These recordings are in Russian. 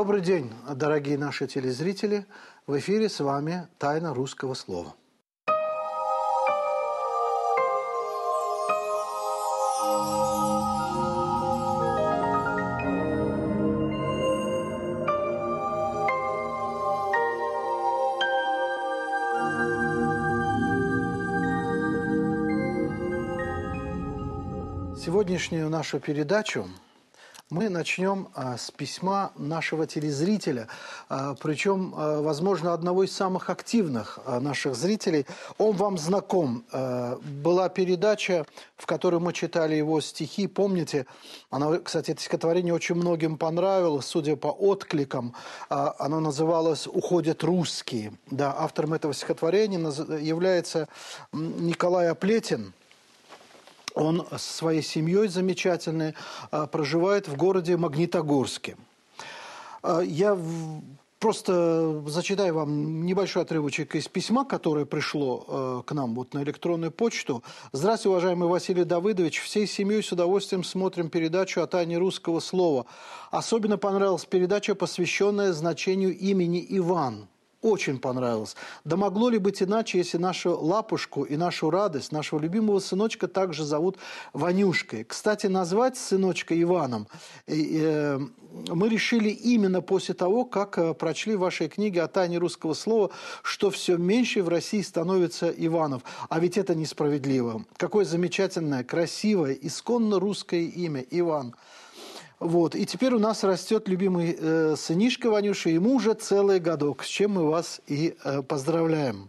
Добрый день, дорогие наши телезрители. В эфире с вами «Тайна русского слова». Сегодняшнюю нашу передачу мы начнем а, с письма нашего телезрителя, а, причем, а, возможно, одного из самых активных наших зрителей. Он вам знаком. Была передача, в которой мы читали его стихи. Помните, она, кстати, это стихотворение очень многим понравилось, судя по откликам. Оно называлось «Уходят русские». Да, автором этого стихотворения является Николай Оплетин – он со своей семьей замечательной а, проживает в городе Магнитогорске. А, я просто зачитаю вам небольшой отрывочек из письма, которое пришло а, к нам вот на электронную почту. Здравствуйте, уважаемый Василий Давыдович. Всей семьей с удовольствием смотрим передачу о тайне русского слова. Особенно понравилась передача, посвященная значению имени Иван – очень понравилось. Да могло ли быть иначе, если нашу лапушку и нашу радость, нашего любимого сыночка также зовут Ванюшкой? Кстати, назвать сыночка Иваном э, мы решили именно после того, как э, прочли в вашей книге о тайне русского слова, что все меньше в России становится Иванов. А ведь это несправедливо. Какое замечательное, красивое, исконно русское имя Иван – вот. И теперь у нас растет любимый э, сынишка Ванюша, ему уже целый годок, с чем мы вас и э, поздравляем.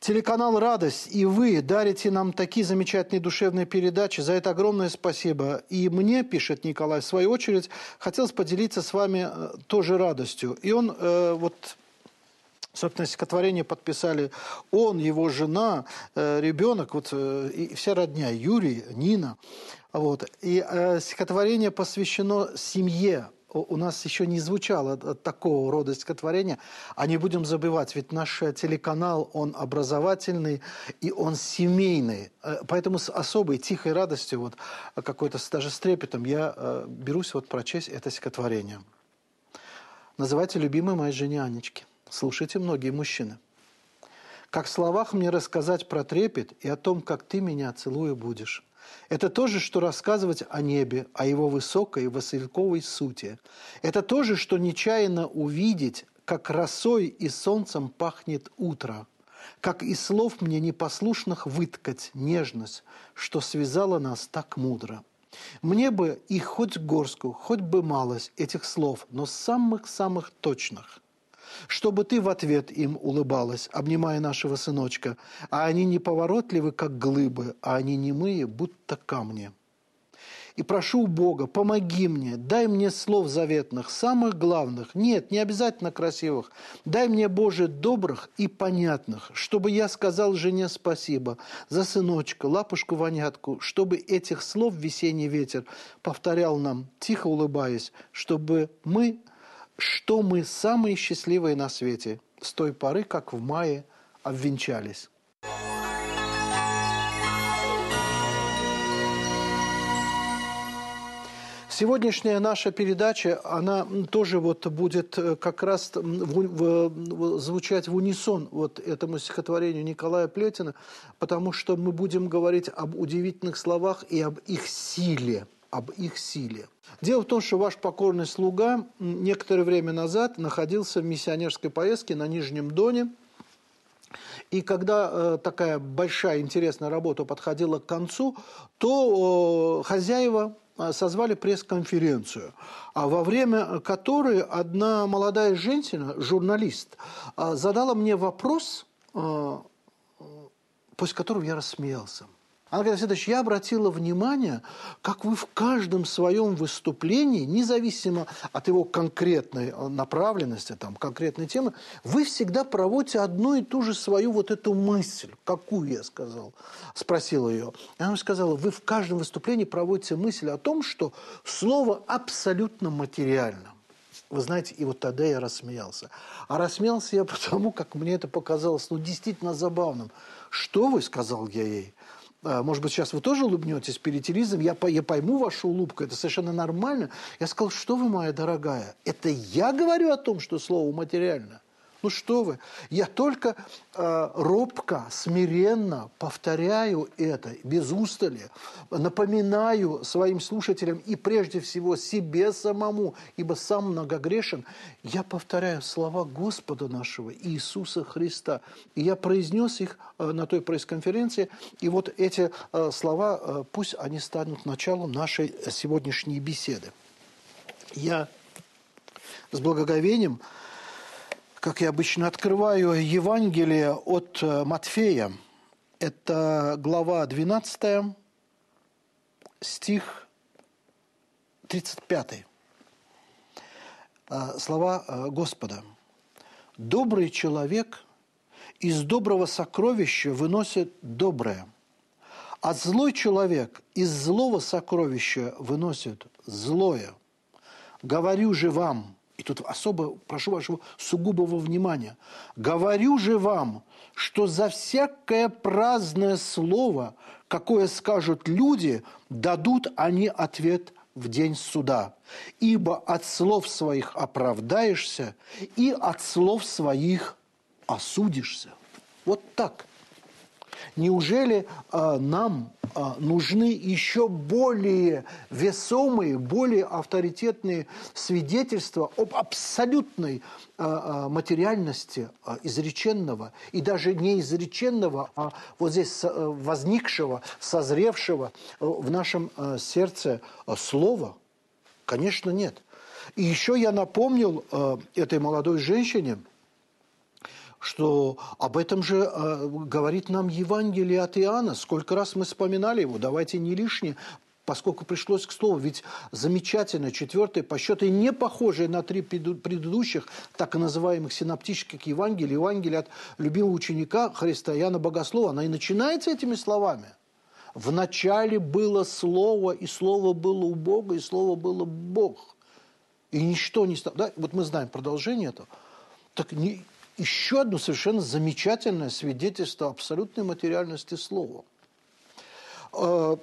Телеканал «Радость» и вы дарите нам такие замечательные душевные передачи. За это огромное спасибо. И мне, пишет Николай, в свою очередь, хотелось поделиться с вами э, тоже радостью. И он э, вот Собственно, стихотворение подписали он, его жена, э, ребенок, вот, э, и вся родня, Юрий, Нина. Вот. И э, стихотворение посвящено семье. У нас еще не звучало такого рода стихотворения, а не будем забывать, ведь наш телеканал, он образовательный и он семейный. Э, поэтому с особой тихой радостью, вот, какой-то даже с трепетом я э, берусь вот прочесть это стихотворение. Называйте любимой моей жене Анечки. Слушайте многие мужчины. Как в словах мне рассказать про трепет и о том, как ты меня целуя будешь. Это то же, что рассказывать о небе, о его высокой васильковой сути. Это то же, что нечаянно увидеть, как росой и солнцем пахнет утро, как из слов мне непослушных выткать нежность, что связала нас так мудро. Мне бы и хоть горстку, хоть бы малость этих слов, но самых-самых точных – чтобы ты в ответ им улыбалась, обнимая нашего сыночка, а они неповоротливы, как глыбы, а они немые, будто камни. И прошу у Бога, помоги мне, дай мне слов заветных, самых главных, нет, не обязательно красивых, дай мне, Боже, добрых и понятных, чтобы я сказал жене спасибо за сыночка, лапушку-вонятку, чтобы этих слов весенний ветер повторял нам, тихо улыбаясь, чтобы мы что мы самые счастливые на свете с той поры, как в мае обвенчались. Сегодняшняя наша передача, она тоже вот будет э, как раз в, в, в, звучать в унисон вот этому стихотворению Николая Плетина, потому что мы будем говорить об удивительных словах и об их силе – об их силе. Дело в том, что ваш покорный слуга некоторое время назад находился в миссионерской поездке на Нижнем Доне. И когда э, такая большая интересная работа подходила к концу, то э, хозяева э, созвали пресс-конференцию, а во время которой одна молодая женщина, журналист, э, задала мне вопрос, э, после которого я рассмеялся. Она говорит, Следующий, я обратила внимание, как вы в каждом своем выступлении, независимо от его конкретной э, направленности, там, конкретной темы, вы всегда проводите одну и ту же свою вот эту мысль. Какую, я сказал, спросила ее. И она сказала, вы в каждом выступлении проводите мысль о том, что слово абсолютно материально. Вы знаете, и вот тогда я рассмеялся. А рассмеялся я потому, как мне это показалось, ну, действительно забавным. «Что вы?» – сказал я ей – может быть, сейчас вы тоже улыбнетесь перед телевизором, я, я пойму вашу улыбку, это совершенно нормально. Я сказал, что вы, моя дорогая, это я говорю о том, что слово материально. Ну что вы, я только э, робко, смиренно повторяю это, без устали, напоминаю своим слушателям и прежде всего себе самому, ибо сам многогрешен, я повторяю слова Господа нашего Иисуса Христа. И я произнес их э, на той пресс-конференции, и вот эти э, слова, э, пусть они станут началом нашей сегодняшней беседы. Я с благоговением как я обычно открываю Евангелие от э, Матфея. Это глава 12, стих 35. Э, слова э, Господа. «Добрый человек из доброго сокровища выносит доброе, а злой человек из злого сокровища выносит злое. Говорю же вам – и тут особо прошу вашего сугубого внимания. Говорю же вам, что за всякое праздное слово, какое скажут люди, дадут они ответ в день суда. Ибо от слов своих оправдаешься, и от слов своих осудишься. Вот так – Неужели э, нам э, нужны еще более весомые, более авторитетные свидетельства об абсолютной э, материальности изреченного и даже не изреченного, а вот здесь возникшего, созревшего в нашем сердце слова? Конечно, нет. И еще я напомнил этой молодой женщине – что об этом же э, говорит нам Евангелие от Иоанна. Сколько раз мы вспоминали его, давайте не лишнее, поскольку пришлось к слову, ведь замечательно, четвертое по счету, и не похожее на три предыдущих, так называемых синоптических Евангелий, Евангелие от любимого ученика Христа Иоанна Богослова, она и начинается этими словами. В начале было Слово, и Слово было у Бога, и Слово было Бог. И ничто не стало. Да, вот мы знаем продолжение этого. Так не, еще одно совершенно замечательное свидетельство абсолютной материальности слова. Э,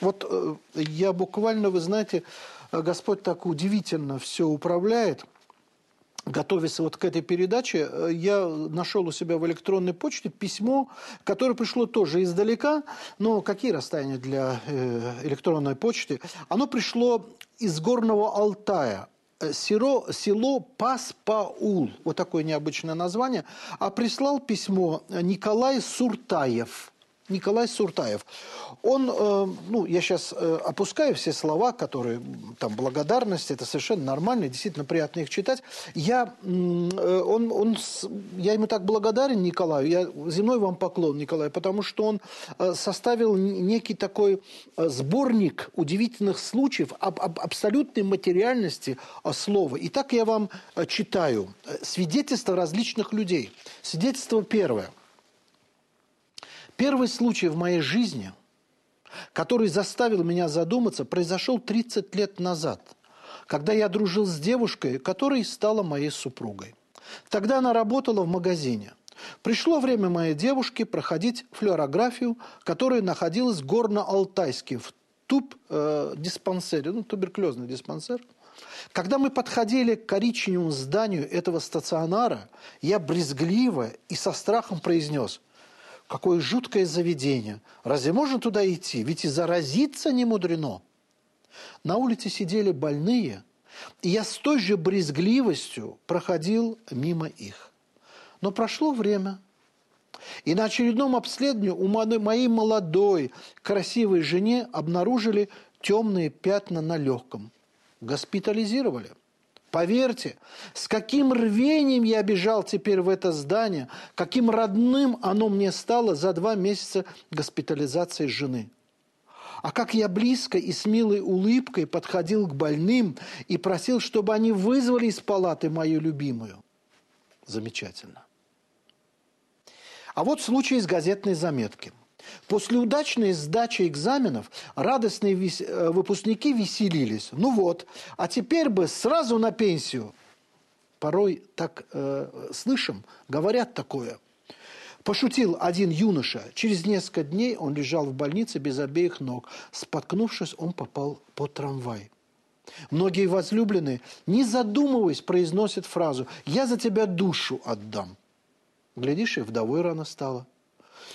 вот э, я буквально, вы знаете, Господь так удивительно все управляет. Готовясь вот к этой передаче, э, я нашел у себя в электронной почте письмо, которое пришло тоже издалека, но какие расстояния для электронной почты? Оно пришло из Горного Алтая, село, село Паспаул, вот такое необычное название, а прислал письмо Николай Суртаев – Николай Суртаев. Он, э, ну, я сейчас э, опускаю все слова, которые, там, благодарность, это совершенно нормально, действительно приятно их читать. Я, э, он, он, я ему так благодарен, Николаю, я земной вам поклон, Николай, потому что он составил некий такой сборник удивительных случаев об, об абсолютной материальности слова. И так я вам читаю. Свидетельства различных людей. Свидетельство первое. Первый случай в моей жизни, который заставил меня задуматься, произошел 30 лет назад, когда я дружил с девушкой, которая стала моей супругой. Тогда она работала в магазине. Пришло время моей девушки проходить флюорографию, которая находилась в Горно-Алтайске, в туб-диспансере, э, ну, туберкулезный диспансер. Когда мы подходили к коричневому зданию этого стационара, я брезгливо и со страхом произнес – Какое жуткое заведение. Разве можно туда идти? Ведь и заразиться не мудрено. На улице сидели больные, и я с той же брезгливостью проходил мимо их. Но прошло время, и на очередном обследовании у моей молодой, красивой жене обнаружили темные пятна на легком. Госпитализировали. Поверьте, с каким рвением я бежал теперь в это здание, каким родным оно мне стало за два месяца госпитализации жены. А как я близко и с милой улыбкой подходил к больным и просил, чтобы они вызвали из палаты мою любимую. Замечательно. А вот случай из газетной заметки. После удачной сдачи экзаменов радостные. Э, выпускники веселились. Ну вот, а теперь бы сразу на пенсию. Порой так э, слышим, говорят такое. Пошутил один юноша. Через несколько дней он лежал в больнице без обеих ног. Споткнувшись, он попал под трамвай. Многие возлюбленные, не задумываясь, произносят фразу «Я за тебя душу отдам». Глядишь, и вдовой рано стало.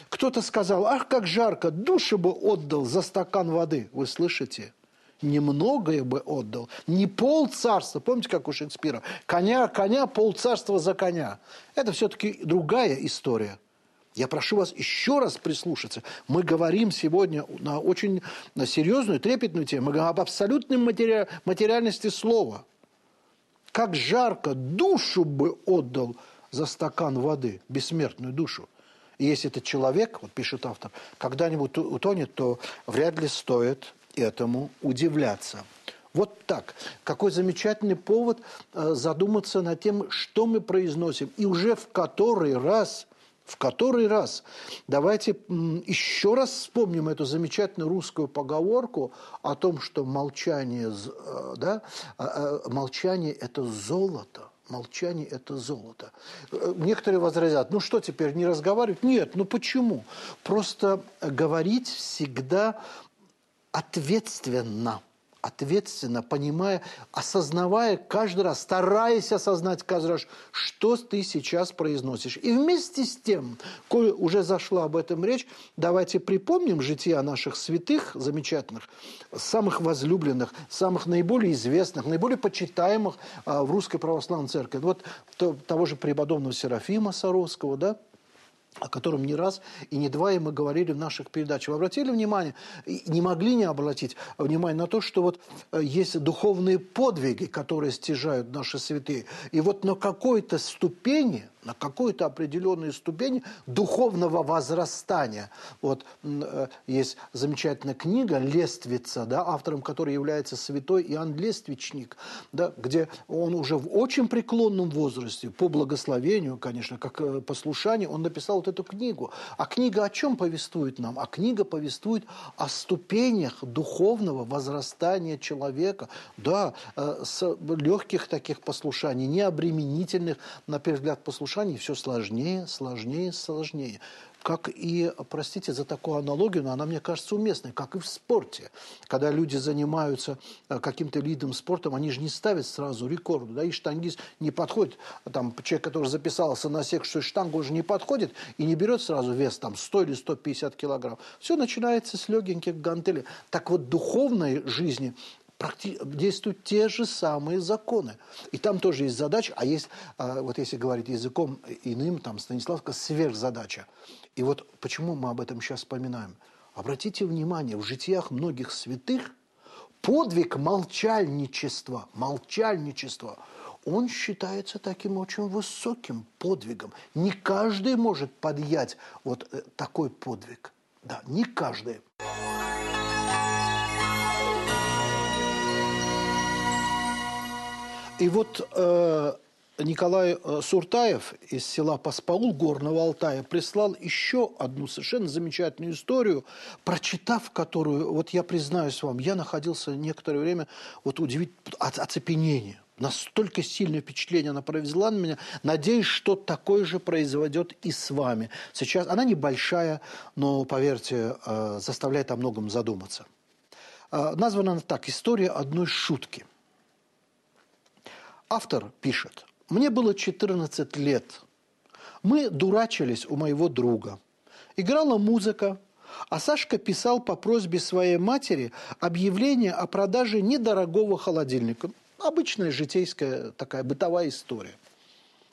Кто-то сказал «Ах, как жарко, душу бы отдал за стакан воды». Вы слышите? Немногое бы отдал. Не пол царства, помните, как у Шекспира? Коня, коня, пол царства за коня. Это все-таки другая история. Я прошу вас еще раз прислушаться. Мы говорим сегодня на очень на серьезную, трепетную тему. Мы говорим об абсолютной матери... материальности слова. Как жарко душу бы отдал за стакан воды, бессмертную душу. И если этот человек, вот пишет автор, когда-нибудь утонет, то вряд ли стоит этому удивляться. Вот так. Какой замечательный повод э, задуматься над тем, что мы произносим. И уже в который раз в который раз давайте еще раз вспомним эту замечательную русскую поговорку о том, что молчание, э, да, а, молчание – это золото. Молчание – это золото. Э, некоторые возразят, ну что теперь, не разговаривать? Нет, ну почему? Просто говорить всегда ответственно – ответственно, понимая, осознавая каждый раз, стараясь осознать каждый раз, что ты сейчас произносишь. И вместе с тем, коль уже зашла об этом речь, давайте припомним жития наших святых, замечательных, самых возлюбленных, самых наиболее известных, наиболее почитаемых а, в Русской Православной Церкви. Вот того же преподобного Серафима Саровского, да, о котором не раз и не два и мы говорили в наших передачах. Вы обратили внимание, не могли не обратить внимание на то, что вот э, есть духовные подвиги, которые стяжают наши святые. И вот на какой-то ступени на какой-то определенной ступени духовного возрастания. Вот э, есть замечательная книга «Лествица», да, автором которой является святой Иоанн Лествичник, да, где он уже в очень преклонном возрасте, по благословению, конечно, как э, послушание, он написал вот эту книгу. А книга о чем повествует нам? А книга повествует о ступенях духовного возрастания человека, да, э, с легких таких послушаний, необременительных, на первый взгляд, послушаний, послушаний все сложнее, сложнее, сложнее. Как и, простите за такую аналогию, но она мне кажется уместной, как и в спорте. Когда люди занимаются э, каким-то видом спорта, они же не ставят сразу рекорд. Да, и штангист не подходит. Там человек, который записался на секцию штангу, уже не подходит и не берет сразу вес там 100 или 150 килограмм. Все начинается с легеньких гантелей. Так вот, духовной жизни действуют те же самые законы. И там тоже есть задача, а есть, а, вот если говорить языком иным, там Станиславка, сверхзадача. И вот почему мы об этом сейчас вспоминаем? Обратите внимание, в житиях многих святых подвиг молчальничества, молчальничества, он считается таким очень высоким подвигом. Не каждый может подъять вот э, такой подвиг. Да, не каждый. И вот э, Николай э, Суртаев из села Паспалу Горного Алтая прислал еще одну совершенно замечательную историю, прочитав которую, вот я признаюсь вам, я находился некоторое время вот удивить от оцепенения. Настолько сильное впечатление она произвела на меня. Надеюсь, что такое же произойдет и с вами. Сейчас она небольшая, но, поверьте, э, заставляет о многом задуматься. Названа она так «История одной шутки». Автор пишет, «Мне было 14 лет. Мы дурачились у моего друга. Играла музыка, а Сашка писал по просьбе своей матери объявление о продаже недорогого холодильника. Обычная житейская такая бытовая история,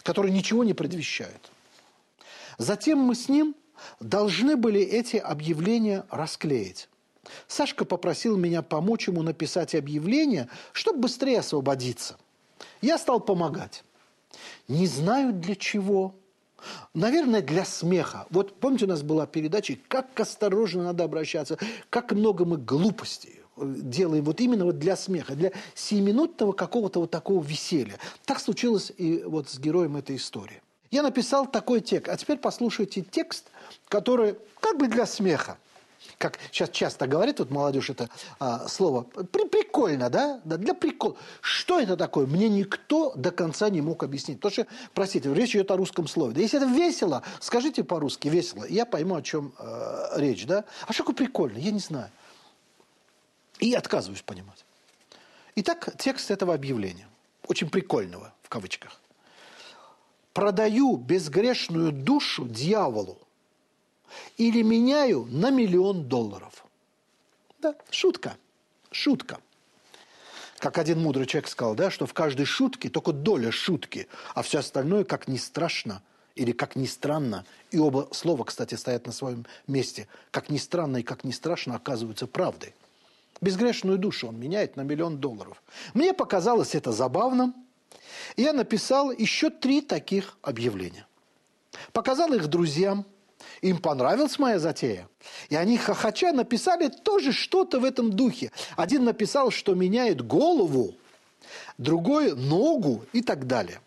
которая ничего не предвещает. Затем мы с ним должны были эти объявления расклеить. Сашка попросил меня помочь ему написать объявление, чтобы быстрее освободиться – я стал помогать. Не знаю для чего. Наверное, для смеха. Вот помните, у нас была передача, как осторожно надо обращаться, как много мы глупостей делаем вот именно вот для смеха, для сиюминутного какого-то вот такого веселья. Так случилось и вот с героем этой истории. Я написал такой текст, а теперь послушайте текст, который как бы для смеха. Как сейчас часто говорит вот молодежь это а, слово, при, прикольно, да? да? Для прикола. Что это такое? Мне никто до конца не мог объяснить. Потому что, простите, речь идет о русском слове. Да если это весело, скажите по-русски весело, я пойму, о чем э, речь, да? А что такое прикольно? Я не знаю. И отказываюсь понимать. Итак, текст этого объявления, очень прикольного в кавычках. «Продаю безгрешную душу дьяволу или меняю на миллион долларов». Да, шутка, шутка. Как один мудрый человек сказал, да, что в каждой шутке только доля шутки, а все остальное, как ни страшно или как ни странно, и оба слова, кстати, стоят на своем месте, как ни странно и как ни страшно оказываются правдой. Безгрешную душу он меняет на миллион долларов. Мне показалось это забавным. Я написал еще три таких объявления. Показал их друзьям. Им понравилась моя затея. И они хохоча написали тоже что-то в этом духе. Один написал, что меняет голову, другой – ногу и так далее.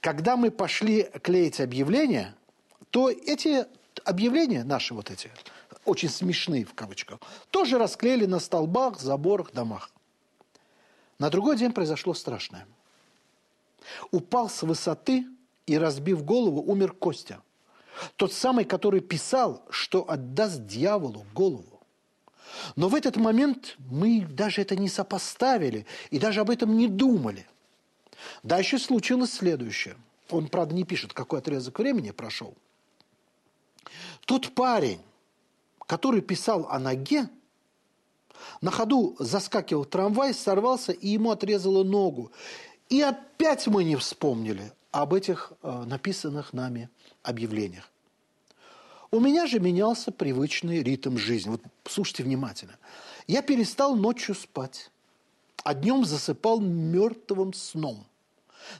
Когда мы пошли клеить объявления, то эти объявления, наши вот эти, очень смешные в кавычках, тоже расклеили на столбах, заборах, домах. На другой день произошло страшное. Упал с высоты и, разбив голову, умер Костя. Тот самый, который писал, что отдаст дьяволу голову. Но в этот момент мы даже это не сопоставили и даже об этом не думали. Дальше случилось следующее. Он, правда, не пишет, какой отрезок времени прошел. Тот парень, который писал о ноге, на ходу заскакивал трамвай, сорвался, и ему отрезало ногу. И опять мы не вспомнили об этих э, написанных нами объявлениях. У меня же менялся привычный ритм жизни. Вот слушайте внимательно. Я перестал ночью спать, а днем засыпал мертвым сном.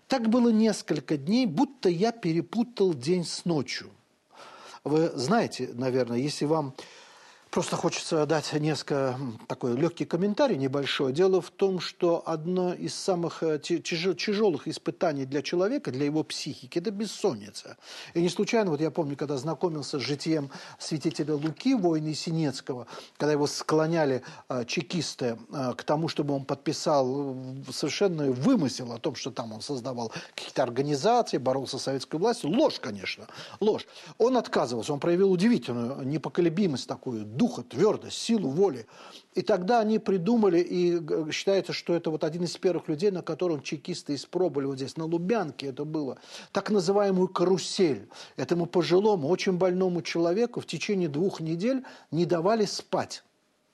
Так было несколько дней, будто я перепутал день с ночью. Вы знаете, наверное, если вам Просто хочется дать несколько такой легкий комментарий небольшой. Дело в том, что одно из самых э, тяжелых испытаний для человека, для его психики, это бессонница. И не случайно, вот я помню, когда знакомился с житием святителя Луки, воина Синецкого, когда его склоняли э, чекисты э, к тому, чтобы он подписал совершенно вымысел о том, что там он создавал какие-то организации, боролся с советской властью. Ложь, конечно, ложь. Он отказывался, он проявил удивительную непоколебимость такую, духа, твердость, силу воли. И тогда они придумали, и считается, что это вот один из первых людей, на котором чекисты испробовали вот здесь, на Лубянке это было, так называемую карусель. Этому пожилому, очень больному человеку в течение двух недель не давали спать.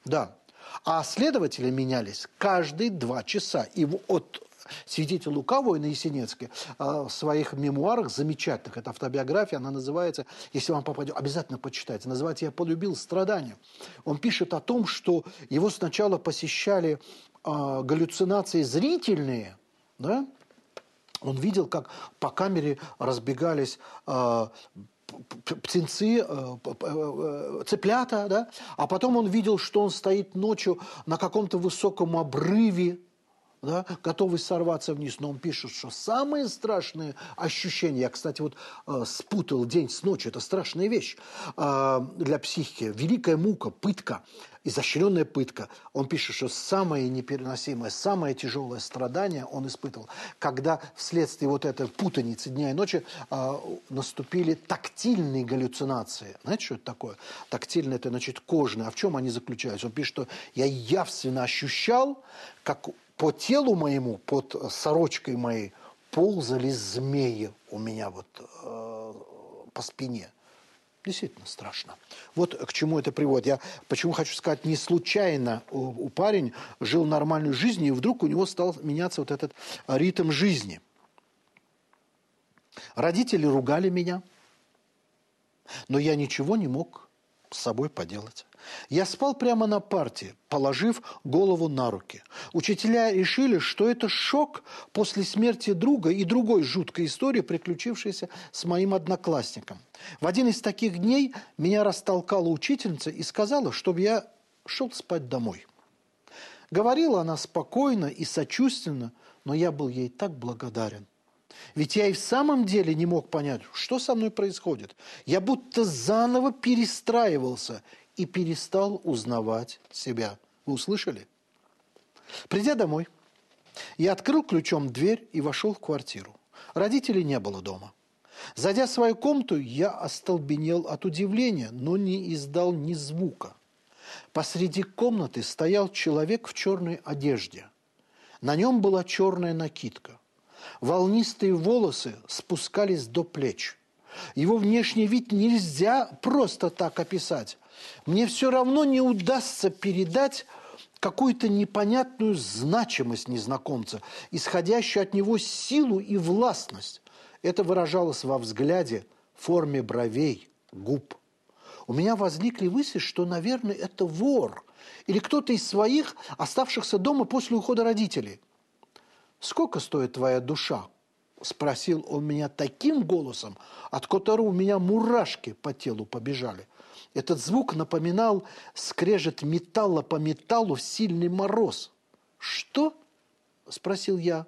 Да. А следователи менялись каждые два часа. И от свидетель Лука Война Есенинский а, в своих мемуарах замечательных, это автобиография, она называется, если вам попадет, обязательно почитайте, называется «Я полюбил страдания». Он пишет о том, что его сначала посещали э, галлюцинации зрительные, да? он видел, как по камере разбегались э, птенцы, цыплята, да? а потом он видел, что он стоит ночью на каком-то высоком обрыве, да, готовый сорваться вниз. Но он пишет, что самые страшные ощущения, я, кстати, вот э, спутал день с ночью, это страшная вещь э, для психики, великая мука, пытка, изощренная пытка. Он пишет, что самое непереносимое, самое тяжелое страдание он испытывал, когда вследствие вот этой путаницы дня и ночи э, наступили тактильные галлюцинации. Знаете, что это такое? Тактильные – это, значит, кожные. А в чем они заключаются? Он пишет, что я явственно ощущал, как по телу моему, под сорочкой моей, ползали змеи у меня вот э, по спине. Действительно страшно. Вот к чему это приводит. Я почему хочу сказать, не случайно у, у парень жил нормальной жизнью, и вдруг у него стал меняться вот этот ритм жизни. Родители ругали меня, но я ничего не мог с собой поделать. Я спал прямо на парте, положив голову на руки. Учителя решили, что это шок после смерти друга и другой жуткой истории, приключившейся с моим одноклассником. В один из таких дней меня растолкала учительница и сказала, чтобы я шел спать домой. Говорила она спокойно и сочувственно, но я был ей так благодарен. Ведь я и в самом деле не мог понять, что со мной происходит. Я будто заново перестраивался и перестал узнавать себя. Вы услышали? Придя домой, я открыл ключом дверь и вошел в квартиру. Родителей не было дома. Зайдя в свою комнату, я остолбенел от удивления, но не издал ни звука. Посреди комнаты стоял человек в черной одежде. На нем была черная накидка. Волнистые волосы спускались до плеч. Его внешний вид нельзя просто так описать. Мне все равно не удастся передать какую-то непонятную значимость незнакомца, исходящую от него силу и властность. Это выражалось во взгляде, форме бровей, губ. У меня возникли мысли, что, наверное, это вор или кто-то из своих, оставшихся дома после ухода родителей. «Сколько стоит твоя душа?» – спросил он меня таким голосом, от которого у меня мурашки по телу побежали. Этот звук напоминал скрежет металла по металлу в сильный мороз. «Что?» – спросил я.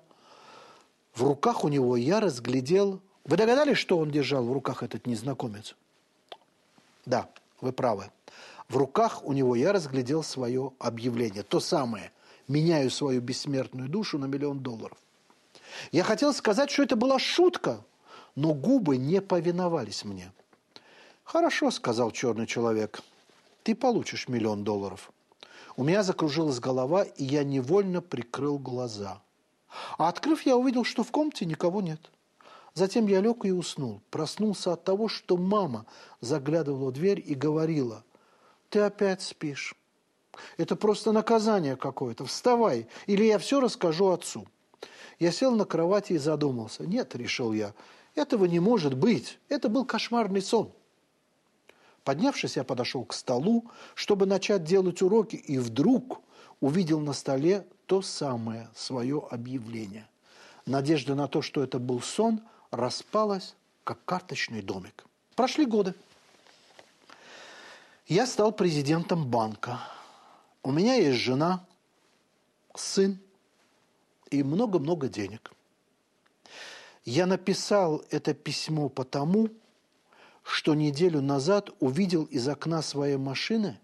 В руках у него я разглядел... Вы догадались, что он держал в руках этот незнакомец? Да, вы правы. В руках у него я разглядел свое объявление. То самое. Меняю свою бессмертную душу на миллион долларов. Я хотел сказать, что это была шутка, но губы не повиновались мне. «Хорошо», – сказал черный человек, – «ты получишь миллион долларов». У меня закружилась голова, и я невольно прикрыл глаза. А открыв, я увидел, что в комнате никого нет. Затем я лег и уснул. Проснулся от того, что мама заглядывала в дверь и говорила, «Ты опять спишь. Это просто наказание какое-то. Вставай, или я все расскажу отцу». Я сел на кровати и задумался. «Нет», – решил я, – «этого не может быть. Это был кошмарный сон». Поднявшись, я подошел к столу, чтобы начать делать уроки, и вдруг увидел на столе то самое свое объявление. Надежда на то, что это был сон, распалась, как карточный домик. Прошли годы. Я стал президентом банка. У меня есть жена, сын и много-много денег. Я написал это письмо потому, что неделю назад увидел из окна своей машины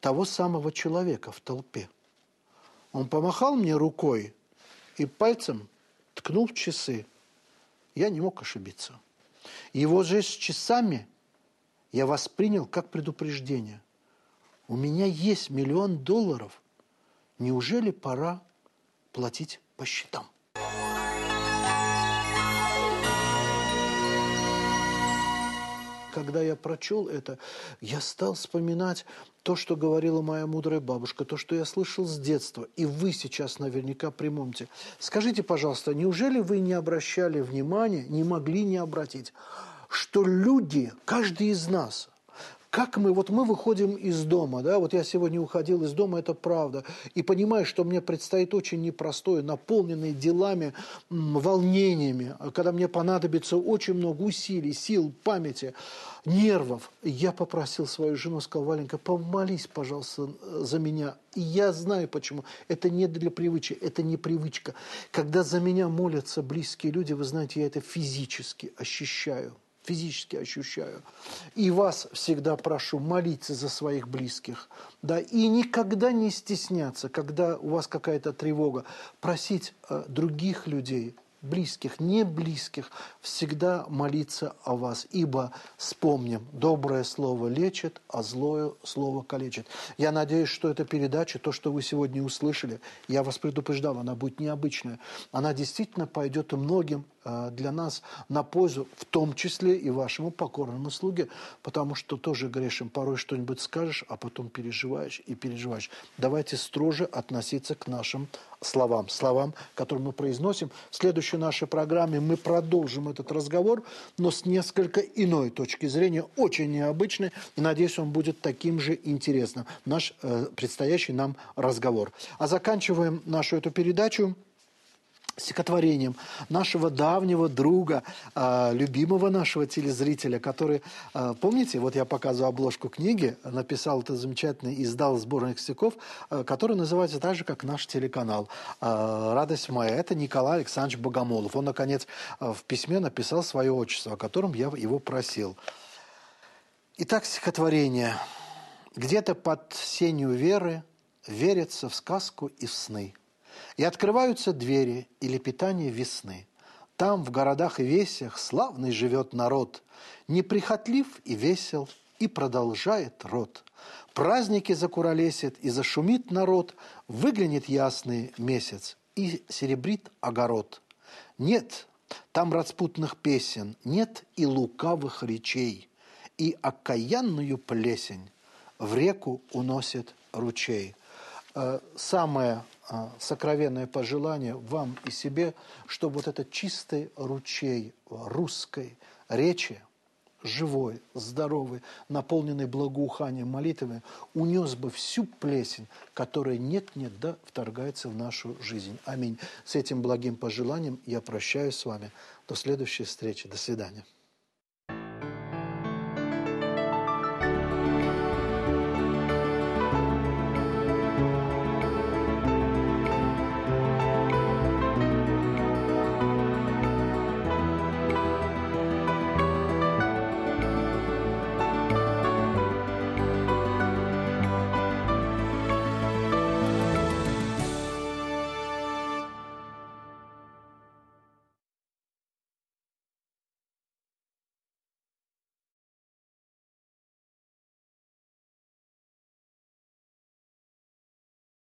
того самого человека в толпе. Он помахал мне рукой и пальцем ткнул в часы. Я не мог ошибиться. Его же с часами я воспринял как предупреждение. У меня есть миллион долларов. Неужели пора платить по счетам? Когда я прочел это, я стал вспоминать то, что говорила моя мудрая бабушка, то, что я слышал с детства, и вы сейчас наверняка примомте. Скажите, пожалуйста, неужели вы не обращали внимания, не могли не обратить, что люди, каждый из нас, как мы, вот мы выходим из дома, да, вот я сегодня уходил из дома, это правда, и понимаю, что мне предстоит очень непростое, наполненное делами, волнениями, когда мне понадобится очень много усилий, сил, памяти, нервов. Я попросил свою жену, сказал, Валенька, помолись, пожалуйста, за меня. И я знаю почему. Это не для привычки, это не привычка. Когда за меня молятся близкие люди, вы знаете, я это физически ощущаю физически ощущаю. И вас всегда прошу молиться за своих близких. Да, и никогда не стесняться, когда у вас какая-то тревога, просить э, других людей близких, не близких, всегда молиться о вас. Ибо, вспомним, доброе слово лечит, а злое слово калечит. Я надеюсь, что эта передача, то, что вы сегодня услышали, я вас предупреждал, она будет необычная. Она действительно пойдет многим э, для нас на пользу, в том числе и вашему покорному слуге, потому что тоже грешим. Порой что-нибудь скажешь, а потом переживаешь и переживаешь. Давайте строже относиться к нашим словам, словам, которые мы произносим. В следующей нашей программе мы продолжим этот разговор, но с несколько иной точки зрения, очень необычной, надеюсь, он будет таким же интересным, наш э, предстоящий нам разговор. А заканчиваем нашу эту передачу стихотворением нашего давнего друга, а, любимого нашего телезрителя, который, а, помните, вот я показываю обложку книги, написал это замечательный, издал сборник стихов, а, который называется так же, как наш телеканал «Радость моя». Это Николай Александрович Богомолов. Он, наконец, в письме написал свое отчество, о котором я его просил. Итак, стихотворение. Где-то под сенью веры верится в сказку и в сны. И открываются двери или питание весны. Там, в городах и весях, славный живет народ, Неприхотлив и весел, и продолжает род. Праздники закуролесит, и зашумит народ, Выглянет ясный месяц, и серебрит огород. Нет там распутных песен, нет и лукавых речей, И окаянную плесень в реку уносит ручей. Э, самое сокровенное пожелание вам и себе, чтобы вот этот чистый ручей русской речи, живой, здоровый, наполненный благоуханием молитвы, унес бы всю плесень, которая нет-нет, да, вторгается в нашу жизнь. Аминь. С этим благим пожеланием я прощаюсь с вами. До следующей встречи. До свидания.